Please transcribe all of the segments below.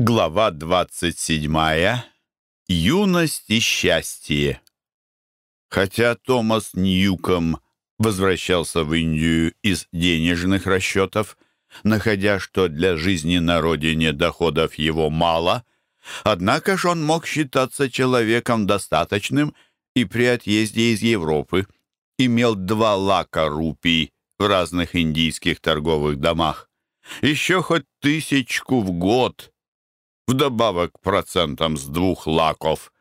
Глава 27. Юность и счастье. Хотя Томас Ньюком возвращался в Индию из денежных расчетов, находя, что для жизни на родине доходов его мало, однако ж он мог считаться человеком достаточным и при отъезде из Европы имел два лака рупий в разных индийских торговых домах. Еще хоть тысячку в год — вдобавок процентам с двух лаков.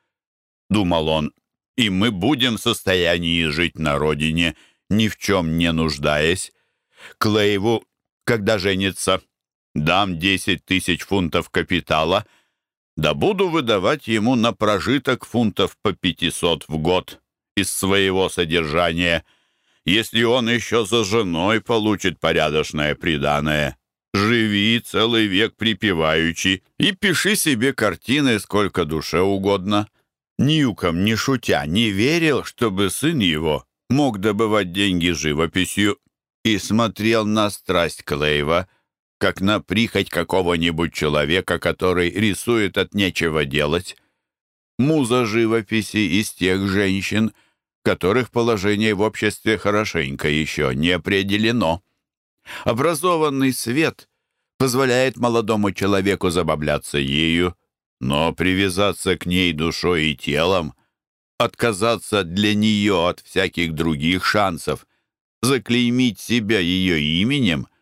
Думал он, и мы будем в состоянии жить на родине, ни в чем не нуждаясь. Клейву, когда женится, дам 10 тысяч фунтов капитала, да буду выдавать ему на прожиток фунтов по 500 в год из своего содержания, если он еще за женой получит порядочное приданое. Живи целый век припеваючи и пиши себе картины сколько душе угодно. Ньюком, не шутя, не верил, чтобы сын его мог добывать деньги живописью и смотрел на страсть Клейва, как на прихоть какого-нибудь человека, который рисует от нечего делать. Муза живописи из тех женщин, которых положение в обществе хорошенько еще не определено. Образованный свет позволяет молодому человеку забавляться ею, но привязаться к ней душой и телом, отказаться для нее от всяких других шансов, заклеймить себя ее именем —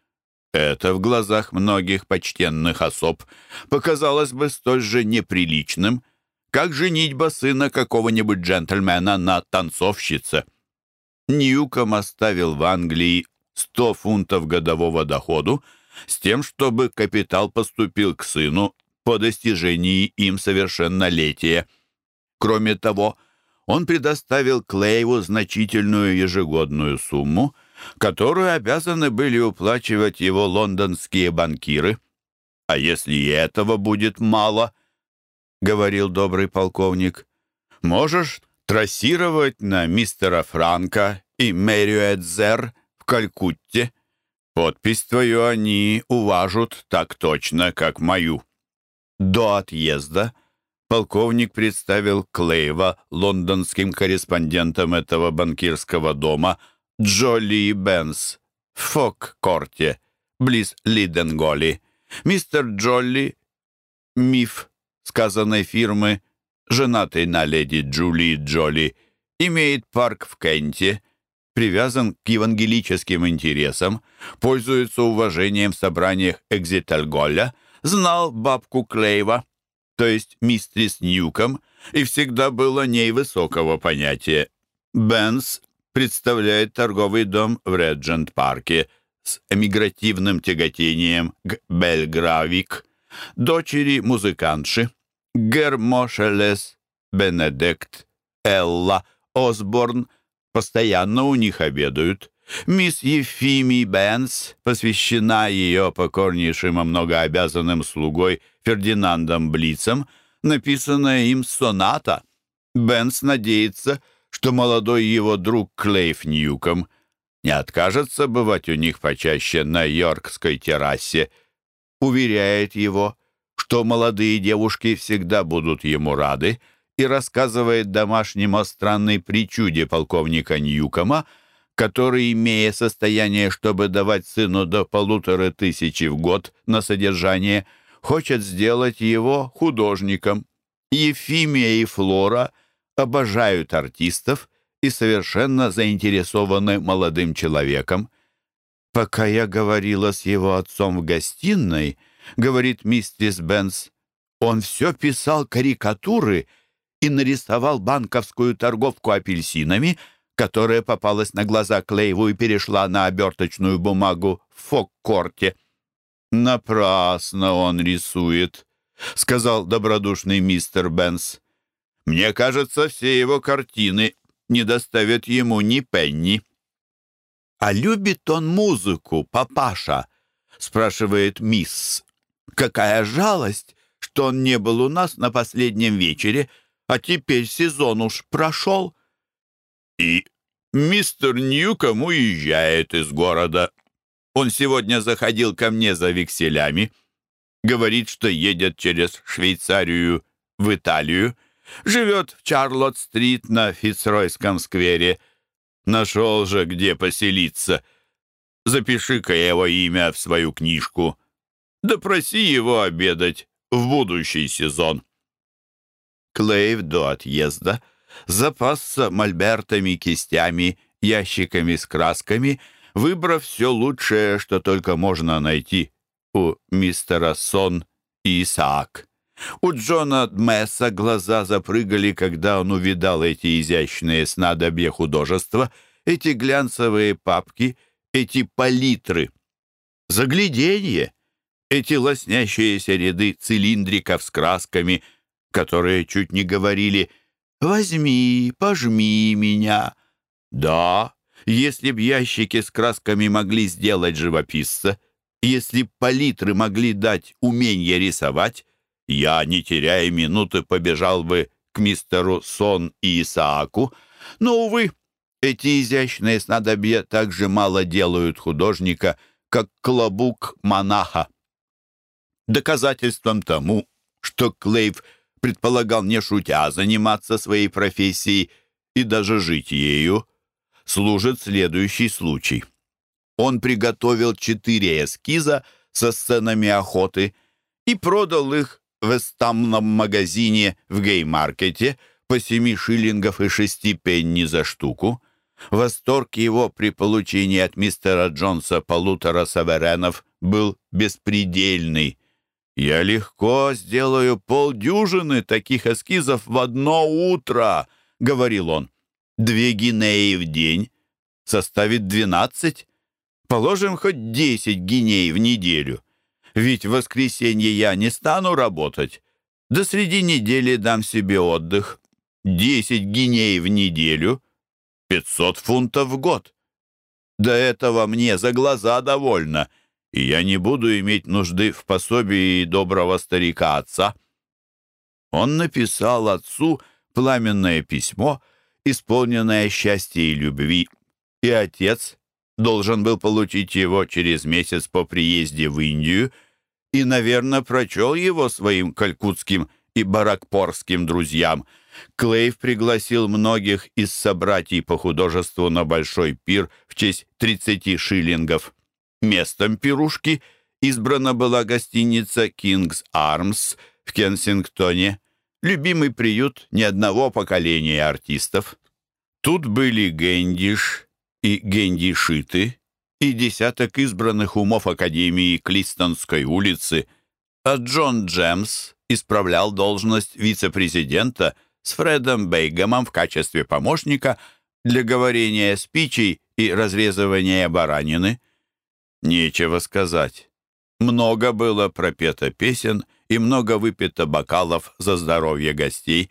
это в глазах многих почтенных особ показалось бы столь же неприличным, как женитьба сына какого-нибудь джентльмена на танцовщице. Ньюком оставил в Англии 100 фунтов годового доходу с тем, чтобы капитал поступил к сыну по достижении им совершеннолетия. Кроме того, он предоставил Клейву значительную ежегодную сумму, которую обязаны были уплачивать его лондонские банкиры. «А если и этого будет мало, — говорил добрый полковник, — можешь трассировать на мистера Франка и Мэрию Эдзер — Калькутте. Подпись твою они уважат так точно, как мою». До отъезда полковник представил Клейва лондонским корреспондентом этого банкирского дома Джоли Бенс в Фок-корте, близ Лиденголи. Мистер Джолли, миф сказанной фирмы, женатый на леди Джули Джоли, имеет парк в Кенте — привязан к евангелическим интересам, пользуется уважением в собраниях Экзитальголя, знал бабку Клейва, то есть мистрис Ньюком, и всегда был о ней высокого понятия. Бенс представляет торговый дом в Реджент-парке с эмигративным тяготением к Бельгравик, дочери музыкантши, Гермошелес, Бенедикт, Элла, Осборн — постоянно у них обедают. Мисс Ефими Бенс посвящена ее покорнейшим и многообязанным слугой Фердинандом Блицем, написанная им соната. Бенс надеется, что молодой его друг Клейф Ньюком не откажется бывать у них почаще на Йоркской террасе. Уверяет его, что молодые девушки всегда будут ему рады, и рассказывает домашним о странной причуде полковника Ньюкома, который, имея состояние, чтобы давать сыну до полутора тысячи в год на содержание, хочет сделать его художником. Ефимия и Флора обожают артистов и совершенно заинтересованы молодым человеком. «Пока я говорила с его отцом в гостиной, — говорит миссис Бенс, — он все писал карикатуры — и нарисовал банковскую торговку апельсинами, которая попалась на глаза Клейву и перешла на оберточную бумагу в Фоккорте. «Напрасно он рисует», — сказал добродушный мистер Бенс. «Мне кажется, все его картины не доставят ему ни пенни». «А любит он музыку, папаша?» — спрашивает мисс. «Какая жалость, что он не был у нас на последнем вечере а теперь сезон уж прошел. И мистер Ньюком уезжает из города. Он сегодня заходил ко мне за векселями. Говорит, что едет через Швейцарию в Италию. Живет в Чарлотт-стрит на Фицройском сквере. Нашел же, где поселиться. Запиши-ка его имя в свою книжку. Допроси его обедать в будущий сезон. Клейв до отъезда запасся мольбертами, кистями, ящиками с красками, выбрав все лучшее, что только можно найти у мистера Сон и Исаак. У Джона Дмесса глаза запрыгали, когда он увидал эти изящные снадобья художества, эти глянцевые папки, эти палитры. Загляденье! Эти лоснящиеся ряды цилиндриков с красками, которые чуть не говорили «Возьми, пожми меня». Да, если б ящики с красками могли сделать живописца, если б палитры могли дать умение рисовать, я, не теряя минуты, побежал бы к мистеру Сон и Исааку, но, увы, эти изящные снадобья так же мало делают художника, как клобук монаха. Доказательством тому, что Клейв предполагал не шутя заниматься своей профессией и даже жить ею, служит следующий случай. Он приготовил четыре эскиза со сценами охоты и продал их в эстамном магазине в гей-маркете по семи шиллингов и шести пенни за штуку. Восторг его при получении от мистера Джонса полутора саверенов был беспредельный. «Я легко сделаю полдюжины таких эскизов в одно утро», — говорил он. «Две гинеи в день составит двенадцать. Положим хоть десять гиней в неделю. Ведь в воскресенье я не стану работать. До среди недели дам себе отдых. Десять гиней в неделю, пятьсот фунтов в год. До этого мне за глаза довольно, и я не буду иметь нужды в пособии доброго старика отца». Он написал отцу пламенное письмо, исполненное счастья и любви, и отец должен был получить его через месяц по приезде в Индию — и, наверное, прочел его своим калькутским и баракпорским друзьям. Клейв пригласил многих из собратьев по художеству на большой пир в честь 30 шиллингов. Местом пирушки избрана была гостиница «Кингс Армс» в Кенсингтоне, любимый приют ни одного поколения артистов. Тут были Гендиш и Гендишиты, и десяток избранных умов Академии Клистонской улицы, а Джон Джемс исправлял должность вице-президента с Фредом Бейгамом в качестве помощника для говорения спичей и разрезывания баранины. Нечего сказать. Много было пропето песен и много выпито бокалов за здоровье гостей,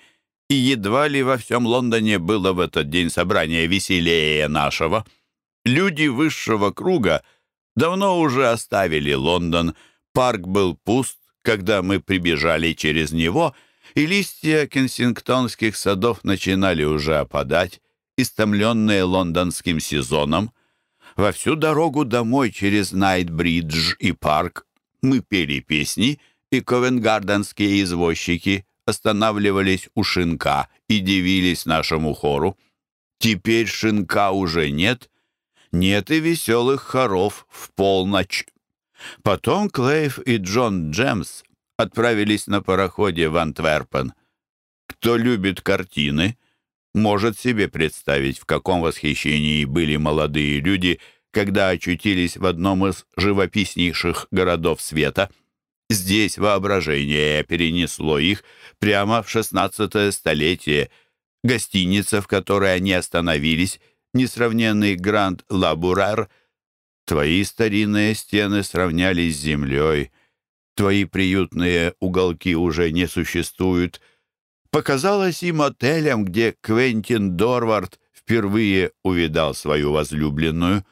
и едва ли во всем Лондоне было в этот день собрание веселее нашего — Люди высшего круга давно уже оставили Лондон. Парк был пуст, когда мы прибежали через него, и листья кенсингтонских садов начинали уже опадать, истомленные лондонским сезоном. Во всю дорогу домой через Найтбридж и парк мы пели песни, и ковенгарденские извозчики останавливались у шинка и дивились нашему хору. Теперь шинка уже нет, нет и веселых хоров в полночь. Потом Клейв и Джон Джемс отправились на пароходе в Антверпен. Кто любит картины, может себе представить, в каком восхищении были молодые люди, когда очутились в одном из живописнейших городов света. Здесь воображение перенесло их прямо в шестнадцатое столетие. Гостиница, в которой они остановились, несравненный Гранд Лабурар, твои старинные стены сравнялись с землей, твои приютные уголки уже не существуют. Показалось им отелем, где Квентин Дорвард впервые увидал свою возлюбленную.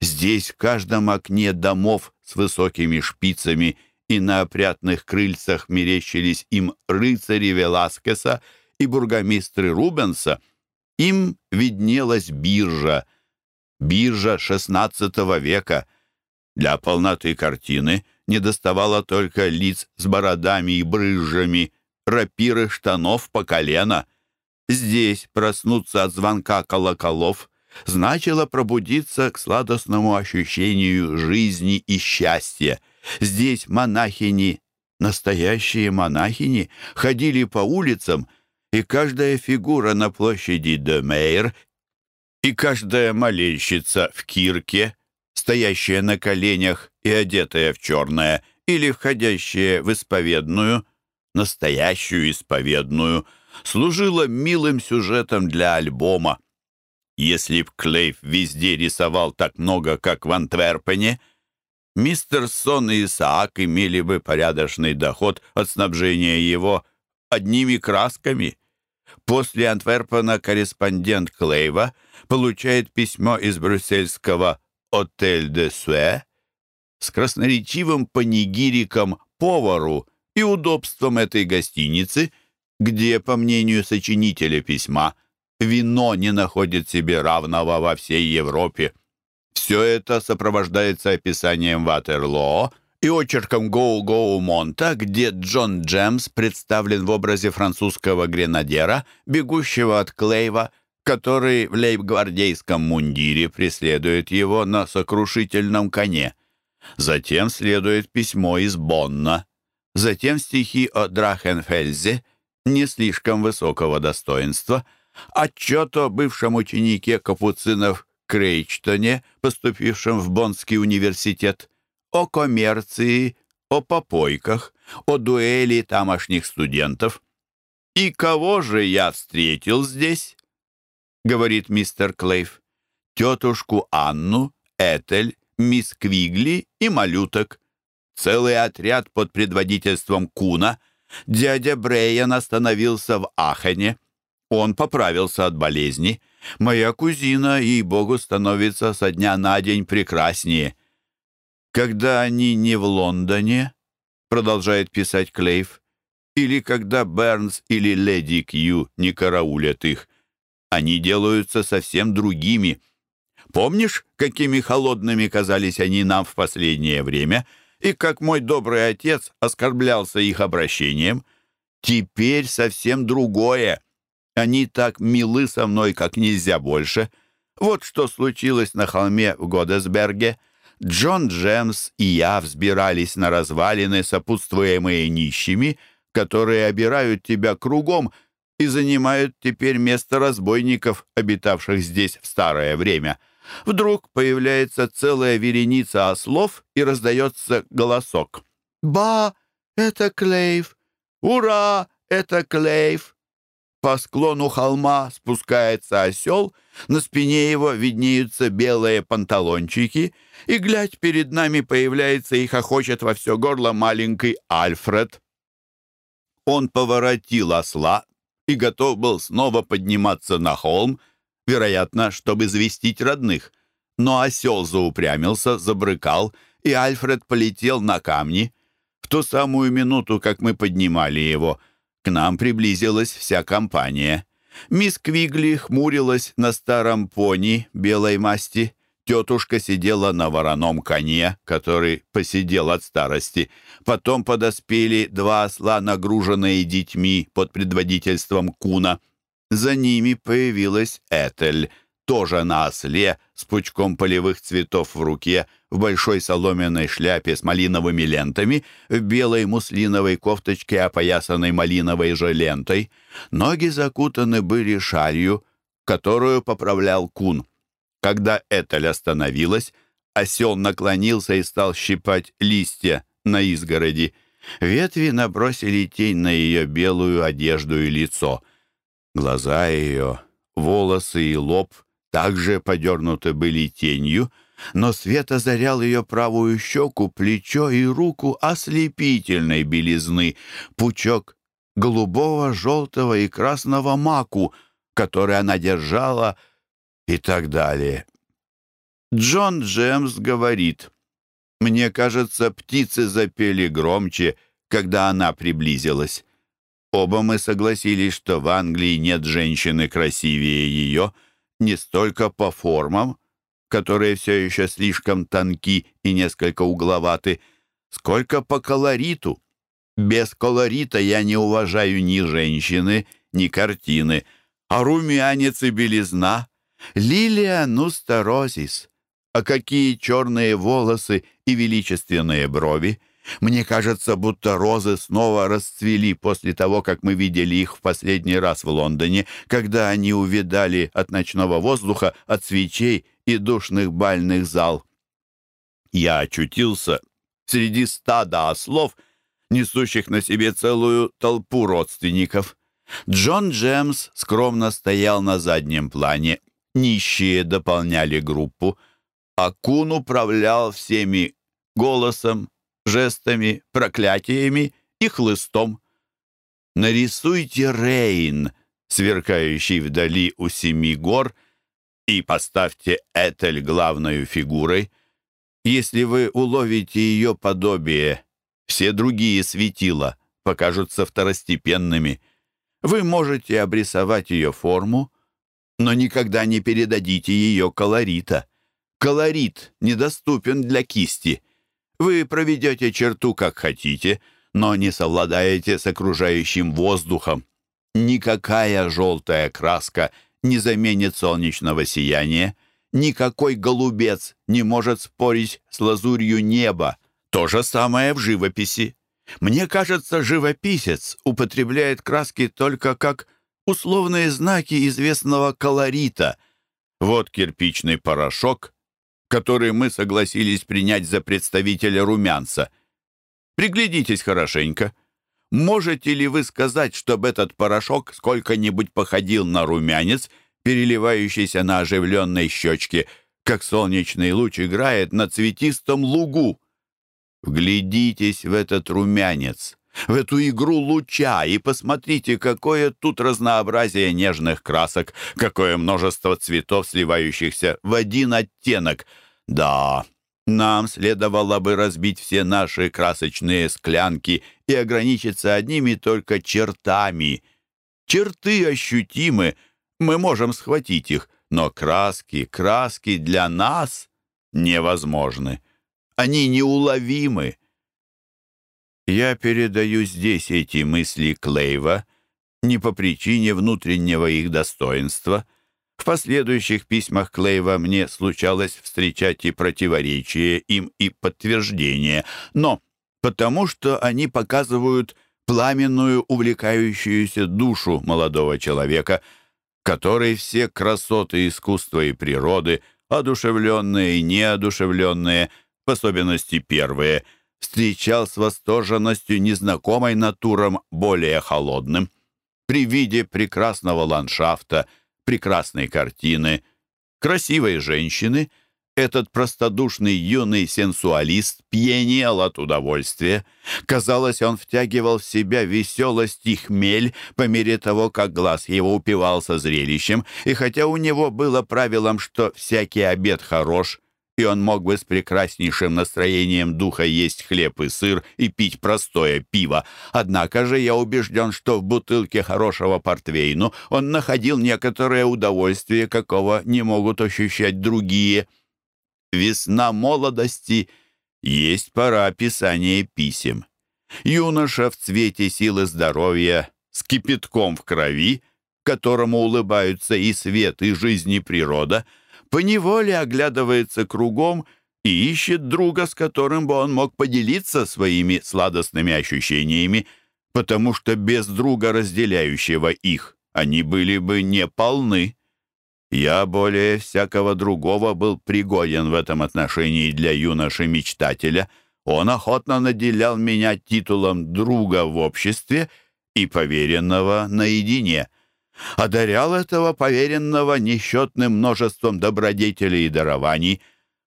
Здесь в каждом окне домов с высокими шпицами и на опрятных крыльцах мерещились им рыцари Веласкеса и бургомистры Рубенса — им виднелась биржа, биржа XVI века. Для полноты картины не доставало только лиц с бородами и брызжами, рапиры штанов по колено. Здесь проснуться от звонка колоколов значило пробудиться к сладостному ощущению жизни и счастья. Здесь монахини, настоящие монахини, ходили по улицам, и каждая фигура на площади де Мейр и каждая молельщица в кирке, стоящая на коленях и одетая в черное, или входящая в исповедную, настоящую исповедную, служила милым сюжетом для альбома. Если б Клейф везде рисовал так много, как в Антверпене, мистер Сон и Исаак имели бы порядочный доход от снабжения его одними красками. После Антверпена корреспондент Клейва получает письмо из брюссельского «Отель де Суэ» с красноречивым панигириком повару и удобством этой гостиницы, где, по мнению сочинителя письма, вино не находит себе равного во всей Европе. Все это сопровождается описанием Ватерлоо и очерком Гоу-Гоу Монта, где Джон Джемс представлен в образе французского гренадера, бегущего от Клейва, который в лейб-гвардейском мундире преследует его на сокрушительном коне. Затем следует письмо из Бонна, затем стихи о Драхенфельзе, не слишком высокого достоинства — Отчет о бывшем ученике капуцинов Крейчтоне, поступившем в Боннский университет, о коммерции, о попойках, о дуэли тамошних студентов. «И кого же я встретил здесь?» — говорит мистер Клейв. «Тетушку Анну, Этель, мисс Квигли и малюток. Целый отряд под предводительством Куна. Дядя Брейен остановился в Ахене. Он поправился от болезни. Моя кузина, ей-богу, становится со дня на день прекраснее. Когда они не в Лондоне, продолжает писать Клейв, или когда Бернс или Леди Кью не караулят их, они делаются совсем другими. Помнишь, какими холодными казались они нам в последнее время, и как мой добрый отец оскорблялся их обращением? Теперь совсем другое. Они так милы со мной, как нельзя больше. Вот что случилось на холме в Годесберге. Джон Джемс и я взбирались на развалины, сопутствуемые нищими, которые обирают тебя кругом и занимают теперь место разбойников, обитавших здесь в старое время. Вдруг появляется целая вереница ослов и раздается голосок. «Ба! Это Клейв! Ура! Это Клейв!» По склону холма спускается осел, на спине его виднеются белые панталончики, и, глядь, перед нами появляется и хохочет во все горло маленький Альфред. Он поворотил осла и готов был снова подниматься на холм, вероятно, чтобы известить родных. Но осел заупрямился, забрыкал, и Альфред полетел на камни. В ту самую минуту, как мы поднимали его — к нам приблизилась вся компания. Мисс Квигли хмурилась на старом пони белой масти. Тетушка сидела на вороном коне, который посидел от старости. Потом подоспели два осла, нагруженные детьми под предводительством Куна. За ними появилась Этель — тоже на осле, с пучком полевых цветов в руке, в большой соломенной шляпе с малиновыми лентами, в белой муслиновой кофточке, опоясанной малиновой же лентой. Ноги закутаны были шалью, которую поправлял кун. Когда Этель остановилась, осел наклонился и стал щипать листья на изгороди. Ветви набросили тень на ее белую одежду и лицо. Глаза ее, волосы и лоб также подернуты были тенью, но свет озарял ее правую щеку, плечо и руку ослепительной белизны, пучок голубого, желтого и красного маку, который она держала, и так далее. Джон Джемс говорит, «Мне кажется, птицы запели громче, когда она приблизилась». Оба мы согласились, что в Англии нет женщины красивее ее — не столько по формам, которые все еще слишком тонки и несколько угловаты, сколько по колориту. Без колорита я не уважаю ни женщины, ни картины, а румянец и белизна. Лилия нустерозис. А какие черные волосы и величественные брови! Мне кажется, будто розы снова расцвели после того, как мы видели их в последний раз в Лондоне, когда они увидали от ночного воздуха, от свечей и душных бальных зал. Я очутился среди стада ослов, несущих на себе целую толпу родственников. Джон Джемс скромно стоял на заднем плане, нищие дополняли группу, а Кун управлял всеми голосом, жестами, проклятиями и хлыстом. Нарисуйте Рейн, сверкающий вдали у семи гор, и поставьте Этель главной фигурой. Если вы уловите ее подобие, все другие светила покажутся второстепенными. Вы можете обрисовать ее форму, но никогда не передадите ее колорита. Колорит недоступен для кисти — вы проведете черту как хотите, но не совладаете с окружающим воздухом. Никакая желтая краска не заменит солнечного сияния. Никакой голубец не может спорить с лазурью неба. То же самое в живописи. Мне кажется, живописец употребляет краски только как условные знаки известного колорита. Вот кирпичный порошок, который мы согласились принять за представителя румянца. Приглядитесь хорошенько. Можете ли вы сказать, чтобы этот порошок сколько-нибудь походил на румянец, переливающийся на оживленной щечке, как солнечный луч играет на цветистом лугу? Вглядитесь в этот румянец, в эту игру луча и посмотрите, какое тут разнообразие нежных красок, какое множество цветов, сливающихся в один оттенок — да, нам следовало бы разбить все наши красочные склянки и ограничиться одними только чертами. Черты ощутимы, мы можем схватить их, но краски, краски для нас невозможны. Они неуловимы. Я передаю здесь эти мысли Клейва не по причине внутреннего их достоинства — в последующих письмах Клейва мне случалось встречать и противоречия им, и подтверждения, но потому что они показывают пламенную, увлекающуюся душу молодого человека, который все красоты искусства и природы, одушевленные и неодушевленные, в особенности первые, встречал с восторженностью незнакомой натурам более холодным. При виде прекрасного ландшафта — прекрасной картины, красивой женщины, этот простодушный юный сенсуалист пьянел от удовольствия. Казалось, он втягивал в себя веселость и хмель по мере того, как глаз его упивался зрелищем, и хотя у него было правилом, что всякий обед хорош, и он мог бы с прекраснейшим настроением духа есть хлеб и сыр и пить простое пиво. Однако же я убежден, что в бутылке хорошего портвейну он находил некоторое удовольствие, какого не могут ощущать другие. Весна молодости есть пора писания писем. Юноша в цвете силы здоровья, с кипятком в крови, которому улыбаются и свет, и жизнь, и природа — поневоле оглядывается кругом и ищет друга, с которым бы он мог поделиться своими сладостными ощущениями, потому что без друга, разделяющего их, они были бы не полны. Я более всякого другого был пригоден в этом отношении для юноши-мечтателя. Он охотно наделял меня титулом друга в обществе и поверенного наедине одарял этого поверенного несчетным множеством добродетелей и дарований,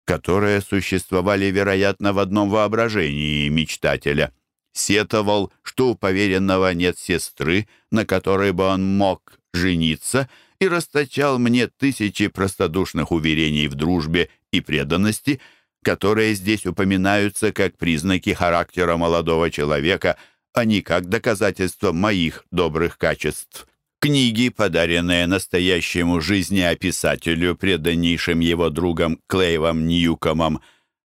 которые существовали, вероятно, в одном воображении мечтателя. Сетовал, что у поверенного нет сестры, на которой бы он мог жениться, и расточал мне тысячи простодушных уверений в дружбе и преданности, которые здесь упоминаются как признаки характера молодого человека, а не как доказательство моих добрых качеств. Книги, подаренные настоящему жизнеописателю, преданнейшим его другом Клейвом Ньюкомом,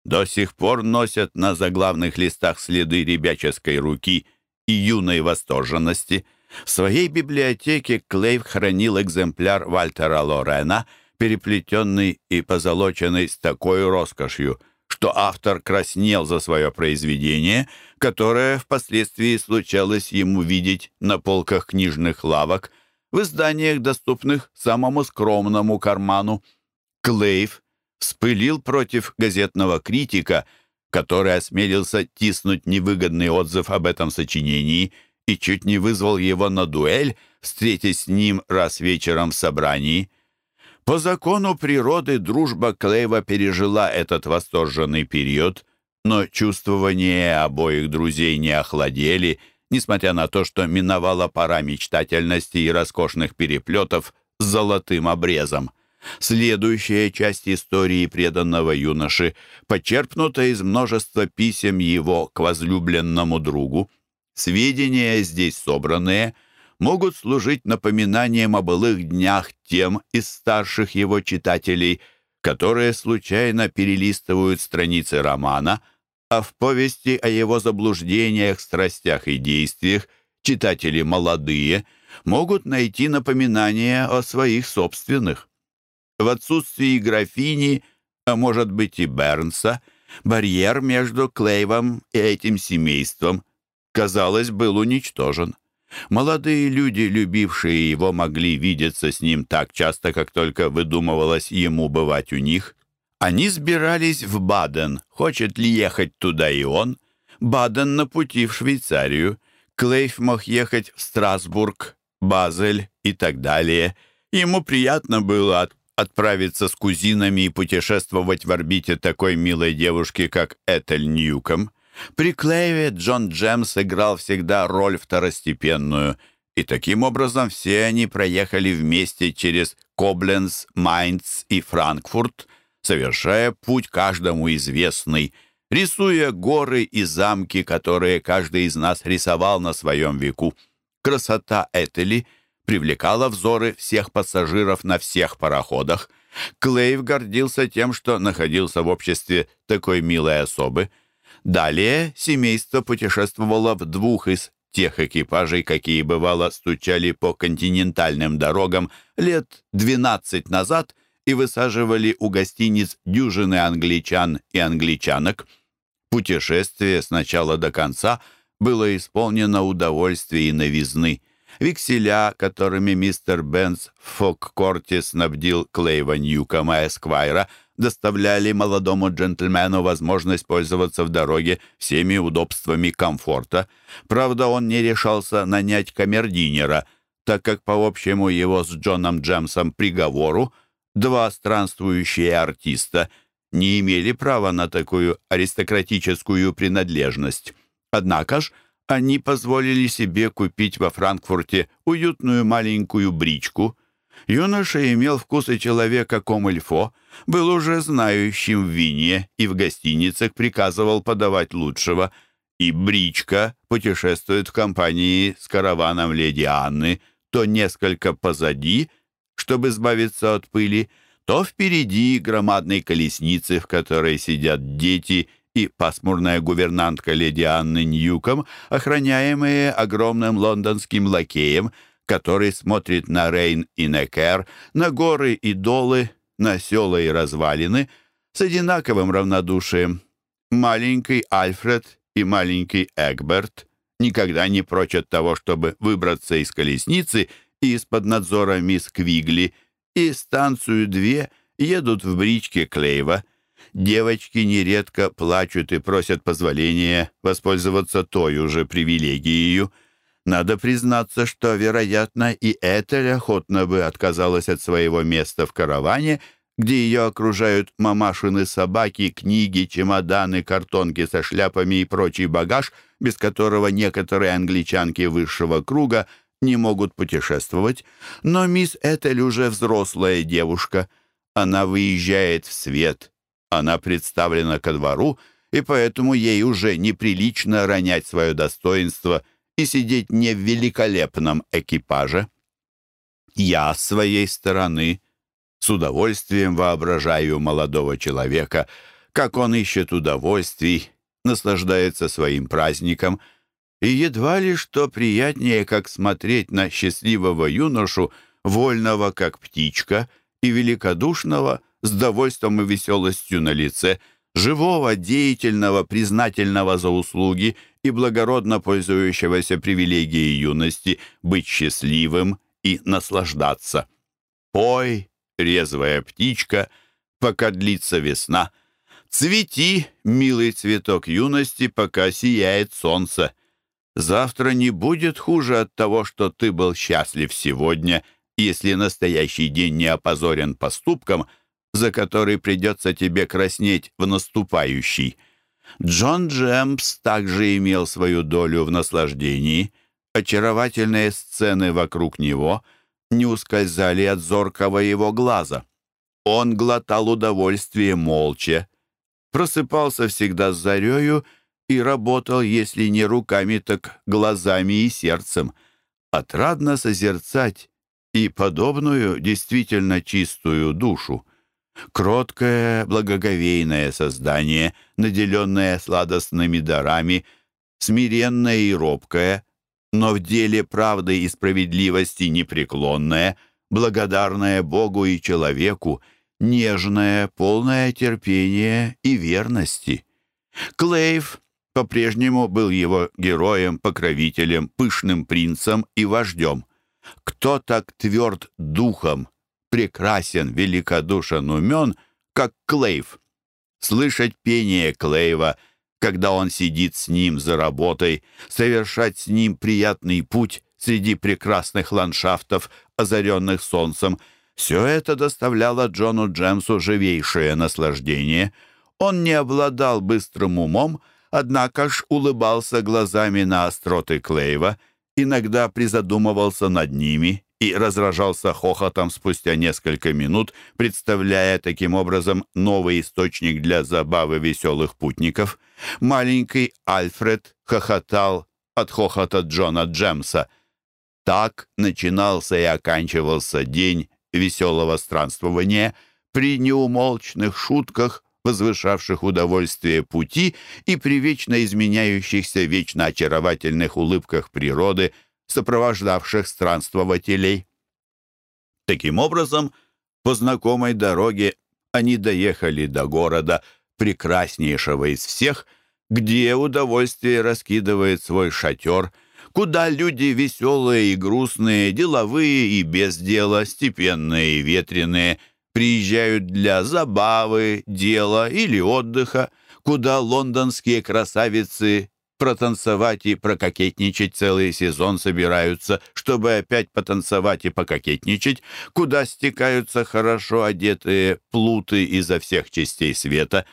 до сих пор носят на заглавных листах следы ребяческой руки и юной восторженности. В своей библиотеке Клейв хранил экземпляр Вальтера Лорена, переплетенный и позолоченный с такой роскошью, что автор краснел за свое произведение, которое впоследствии случалось ему видеть на полках книжных лавок в изданиях, доступных самому скромному карману. Клейв вспылил против газетного критика, который осмелился тиснуть невыгодный отзыв об этом сочинении и чуть не вызвал его на дуэль, встретясь с ним раз вечером в собрании. По закону природы дружба Клейва пережила этот восторженный период, но чувствования обоих друзей не охладели, несмотря на то, что миновала пора мечтательности и роскошных переплетов с золотым обрезом. Следующая часть истории преданного юноши почерпнута из множества писем его к возлюбленному другу. Сведения здесь собранные могут служить напоминанием о былых днях тем из старших его читателей, которые случайно перелистывают страницы романа, а в повести о его заблуждениях, страстях и действиях читатели молодые могут найти напоминания о своих собственных. В отсутствии графини, а может быть и Бернса, барьер между Клейвом и этим семейством, казалось, был уничтожен. Молодые люди, любившие его, могли видеться с ним так часто, как только выдумывалось ему бывать у них. Они сбирались в Баден, хочет ли ехать туда и он. Баден на пути в Швейцарию. Клейв мог ехать в Страсбург, Базель и так далее. Ему приятно было от отправиться с кузинами и путешествовать в орбите такой милой девушки, как Этель Ньюком. При Клейве Джон Джемс играл всегда роль второстепенную, и таким образом все они проехали вместе через Кобленц, Майнц и Франкфурт, совершая путь каждому известный, рисуя горы и замки, которые каждый из нас рисовал на своем веку. Красота Этели — привлекала взоры всех пассажиров на всех пароходах. Клейв гордился тем, что находился в обществе такой милой особы. Далее семейство путешествовало в двух из тех экипажей, какие, бывало, стучали по континентальным дорогам лет 12 назад и высаживали у гостиниц дюжины англичан и англичанок. Путешествие с начала до конца было исполнено удовольствия и новизны. Векселя, которыми мистер Бенс Фоккорти снабдил Клейва Ньюкома Эсквайра, доставляли молодому джентльмену возможность пользоваться в дороге всеми удобствами комфорта. Правда, он не решался нанять камердинера, так как по общему его с Джоном Джемсом приговору два странствующие артиста не имели права на такую аристократическую принадлежность. Однако ж, они позволили себе купить во Франкфурте уютную маленькую бричку. Юноша имел вкусы человека Комильфо, был уже знающим в вине и в гостиницах приказывал подавать лучшего. И бричка путешествует в компании с караваном леди Анны то несколько позади, чтобы избавиться от пыли, то впереди громадной колесницы, в которой сидят дети – и пасмурная гувернантка леди Анны Ньюком, охраняемые огромным лондонским лакеем, который смотрит на Рейн и Некер, на горы и долы, на села и развалины с одинаковым равнодушием. Маленький Альфред и маленький Эгберт никогда не прочат того, чтобы выбраться из колесницы и из-под надзора мисс Квигли, и станцию две едут в бричке Клейва — девочки нередко плачут и просят позволения воспользоваться той уже привилегией. Надо признаться, что, вероятно, и Этель охотно бы отказалась от своего места в караване, где ее окружают мамашины собаки, книги, чемоданы, картонки со шляпами и прочий багаж, без которого некоторые англичанки высшего круга не могут путешествовать. Но мисс Этель уже взрослая девушка. Она выезжает в свет, она представлена ко двору, и поэтому ей уже неприлично ронять свое достоинство и сидеть не в великолепном экипаже. Я, с своей стороны, с удовольствием воображаю молодого человека, как он ищет удовольствий, наслаждается своим праздником, и едва ли что приятнее, как смотреть на счастливого юношу, вольного, как птичка, и великодушного, с довольством и веселостью на лице, живого, деятельного, признательного за услуги и благородно пользующегося привилегией юности быть счастливым и наслаждаться. Пой, резвая птичка, пока длится весна. Цвети, милый цветок юности, пока сияет солнце. Завтра не будет хуже от того, что ты был счастлив сегодня, если настоящий день не опозорен поступком, за который придется тебе краснеть в наступающий. Джон Джемпс также имел свою долю в наслаждении. Очаровательные сцены вокруг него не ускользали от зоркого его глаза. Он глотал удовольствие молча, просыпался всегда с зарею и работал, если не руками, так глазами и сердцем. Отрадно созерцать и подобную действительно чистую душу. Кроткое, благоговейное создание, наделенное сладостными дарами, смиренное и робкое, но в деле правды и справедливости непреклонное, благодарное Богу и человеку, нежное, полное терпения и верности. Клейв по-прежнему был его героем, покровителем, пышным принцем и вождем. Кто так тверд духом, прекрасен, великодушен, умен, как Клейв? Слышать пение Клейва, когда он сидит с ним за работой, совершать с ним приятный путь среди прекрасных ландшафтов, озаренных солнцем — все это доставляло Джону Джемсу живейшее наслаждение. Он не обладал быстрым умом, однако ж улыбался глазами на остроты Клейва, иногда призадумывался над ними и разражался хохотом спустя несколько минут, представляя таким образом новый источник для забавы веселых путников. Маленький Альфред хохотал от хохота Джона Джемса. Так начинался и оканчивался день веселого странствования при неумолчных шутках, возвышавших удовольствие пути и при вечно изменяющихся, вечно очаровательных улыбках природы, сопровождавших странствователей. Таким образом, по знакомой дороге они доехали до города, прекраснейшего из всех, где удовольствие раскидывает свой шатер — куда люди веселые и грустные, деловые и без дела, степенные и ветреные, приезжают для забавы, дела или отдыха, куда лондонские красавицы протанцевать и прококетничать целый сезон собираются, чтобы опять потанцевать и пококетничать, куда стекаются хорошо одетые плуты изо всех частей света,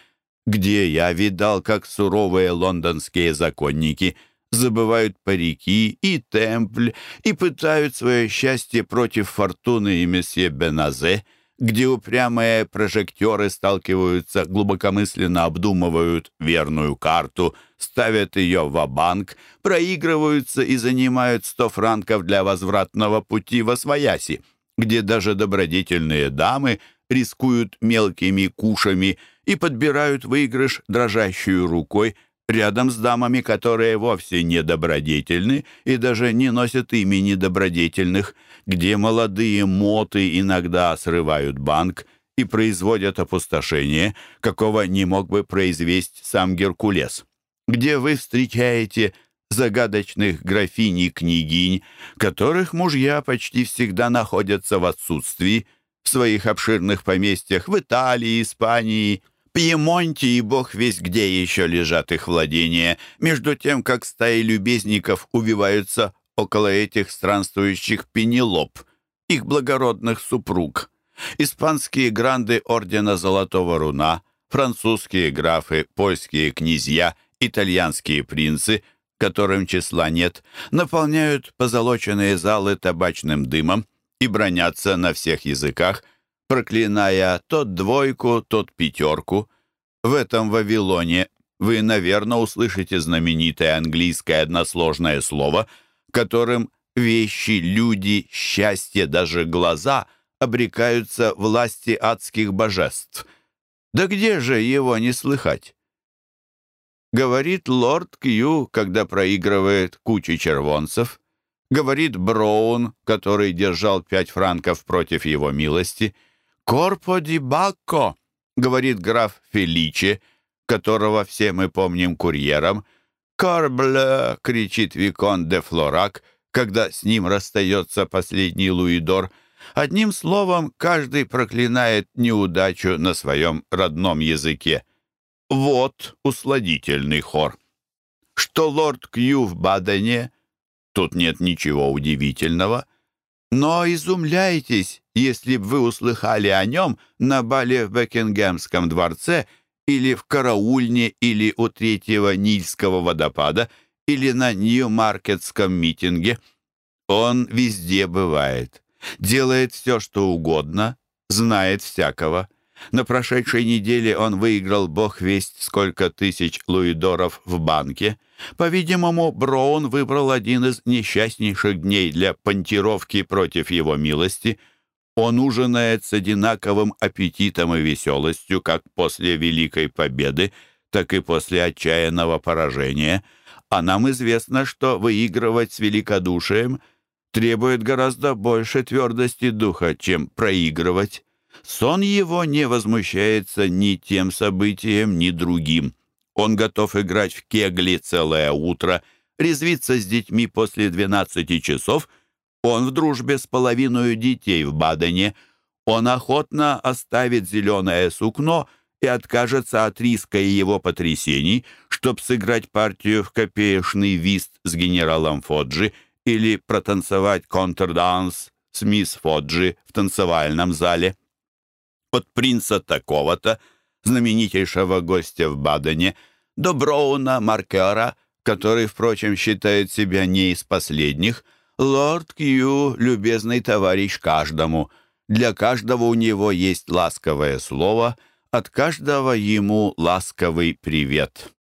где я видал, как суровые лондонские законники – забывают парики и темпль и пытают свое счастье против фортуны и месье Беназе, где упрямые прожектеры сталкиваются, глубокомысленно обдумывают верную карту, ставят ее в банк проигрываются и занимают сто франков для возвратного пути во свояси, где даже добродетельные дамы рискуют мелкими кушами и подбирают выигрыш дрожащую рукой, рядом с дамами, которые вовсе не добродетельны и даже не носят имени добродетельных, где молодые моты иногда срывают банк и производят опустошение, какого не мог бы произвести сам Геркулес, где вы встречаете загадочных графинь и княгинь, которых мужья почти всегда находятся в отсутствии, в своих обширных поместьях в Италии, Испании, Пьемонте и бог весь где еще лежат их владения, между тем, как стаи любезников убиваются около этих странствующих пенелоп, их благородных супруг. Испанские гранды Ордена Золотого Руна, французские графы, польские князья, итальянские принцы, которым числа нет, наполняют позолоченные залы табачным дымом и бронятся на всех языках – проклиная то двойку, то пятерку. В этом Вавилоне вы, наверное, услышите знаменитое английское односложное слово, которым вещи, люди, счастье, даже глаза обрекаются власти адских божеств. Да где же его не слыхать? Говорит лорд Кью, когда проигрывает кучу червонцев. Говорит Броун, который держал пять франков против его милости. «Корпо ди Бакко», — говорит граф Феличи, которого все мы помним курьером. «Корбле», — кричит Викон де Флорак, когда с ним расстается последний Луидор. Одним словом, каждый проклинает неудачу на своем родном языке. Вот усладительный хор. Что лорд Кью в Бадене, тут нет ничего удивительного. Но изумляйтесь, если б вы услыхали о нем на бале в Бекингемском дворце или в караульне, или у третьего Нильского водопада, или на Нью-Маркетском митинге. Он везде бывает, делает все, что угодно, знает всякого. На прошедшей неделе он выиграл бог весть сколько тысяч луидоров в банке. По-видимому, Броун выбрал один из несчастнейших дней для понтировки против его милости. Он ужинает с одинаковым аппетитом и веселостью как после Великой Победы, так и после отчаянного поражения. А нам известно, что выигрывать с великодушием требует гораздо больше твердости духа, чем проигрывать. Сон его не возмущается ни тем событием, ни другим. Он готов играть в кегли целое утро, резвиться с детьми после 12 часов. Он в дружбе с половиной детей в Бадене. Он охотно оставит зеленое сукно и откажется от риска и его потрясений, чтобы сыграть партию в копеечный вист с генералом Фоджи или протанцевать контрданс с мисс Фоджи в танцевальном зале от принца такого-то, знаменитейшего гостя в Бадене, до Броуна Маркера, который, впрочем, считает себя не из последних, лорд Кью — любезный товарищ каждому. Для каждого у него есть ласковое слово, от каждого ему ласковый привет».